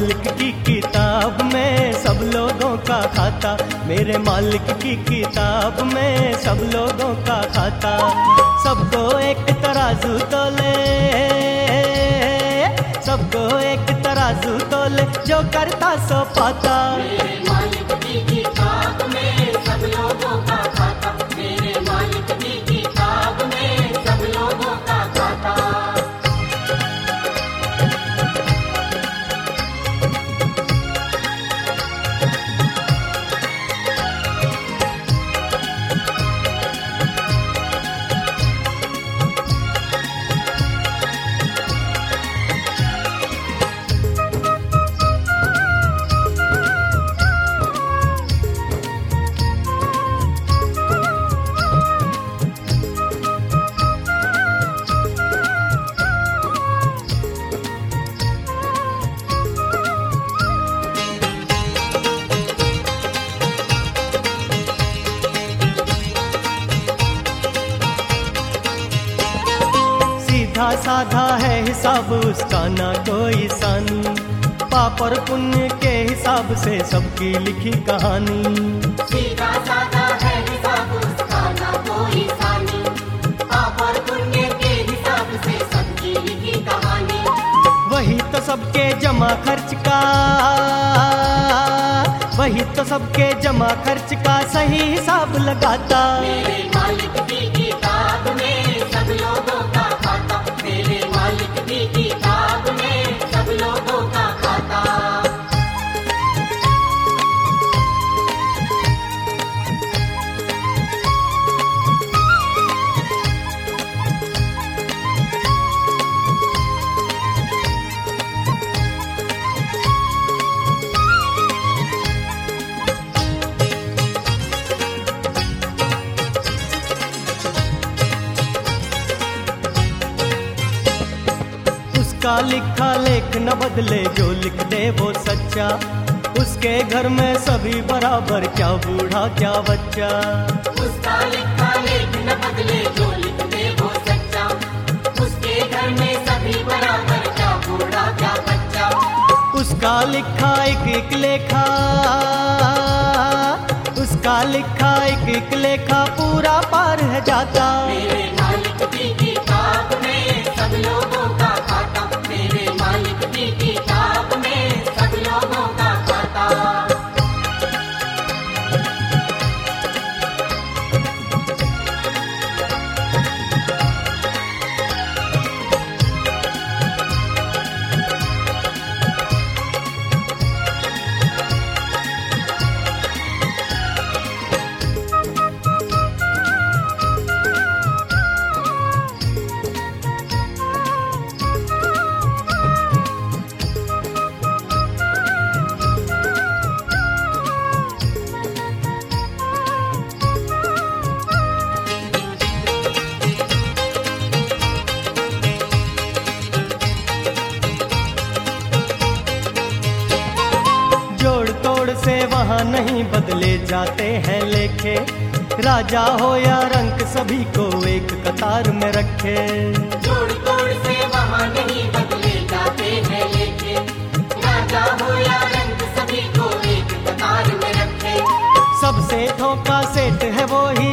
मालिक की किताब में सब लोगों का खाता। मेरे मालिक की किताब में सब लोगों का खाता। सबको एक तराजू तोले, सबको एक तराजू तोले, जो करता सो पाता। सीधा साधा है हिसाब उसका ना कोई सानी। पाप और पुण्य के हिसाब से सबकी लिखी कहानी। सीधा साधा है हिसाब उसका ना कोई सानी। पाप और पुण्य के हिसाब से सबकी लिखी कहानी। वही तो सबके जमा खर्च का। वही तो सबके जमा खर्च का सही हिसाब लगाता। मेरे मालिक की उसका लिखा लेख न बदले जो लिख दे वो सच्चा। उसके घर में सभी बराबर क्या बूढ़ा क्या बच्चा। उसका लिखा लेख न बदले जो लिख दे वो सच्चा। उसके घर में सभी बराबर क्या बूढ़ा क्या बच्चा। उसका लिखा एक एक लेखा। उसका लिखा एक एक लेखा पूरा पार है जाता। मेरे मालिक की किताब में नहीं बदले जाते हैं लेखे। राजा हो या रंक सभी को एक कतार में रखे। जोड़ तोड़ से वहाँ नहीं बदले जाते हैं लेके राजा हो या रंग सभी को एक कतार में रखे। सबसे ठोका सेठ है वो ही।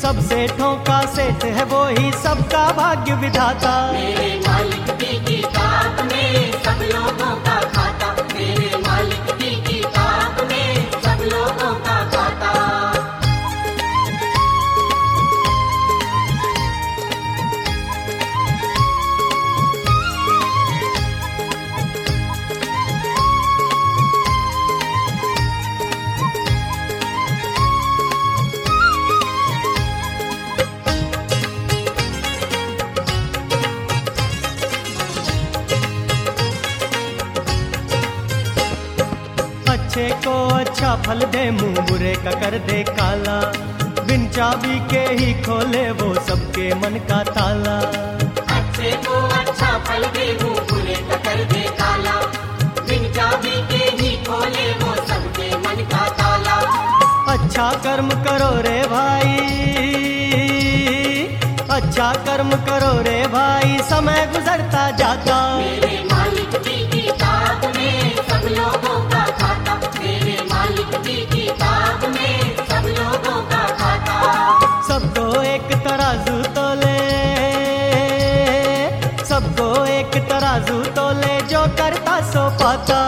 सबसे ठोका सेठ है वो ही। सबका भाग्य विधाता। मेरे मालिक अच्छे को अच्छा फल दे मुँह बुरे का कर दे काला। बिन चाबी के ही खोले वो सबके मन का ताला। अच्छे को अच्छा फल दे मुँह बुरे का कर दे काला। बिन चाबी के ही खोले वो सबके मन का ताला। अच्छा कर्म करो रे भाई अच्छा कर्म करो रे भाई समय गुजरता जाता। मेरे मालिक की किताब में सब लोगों तोले जो करता सो पाता।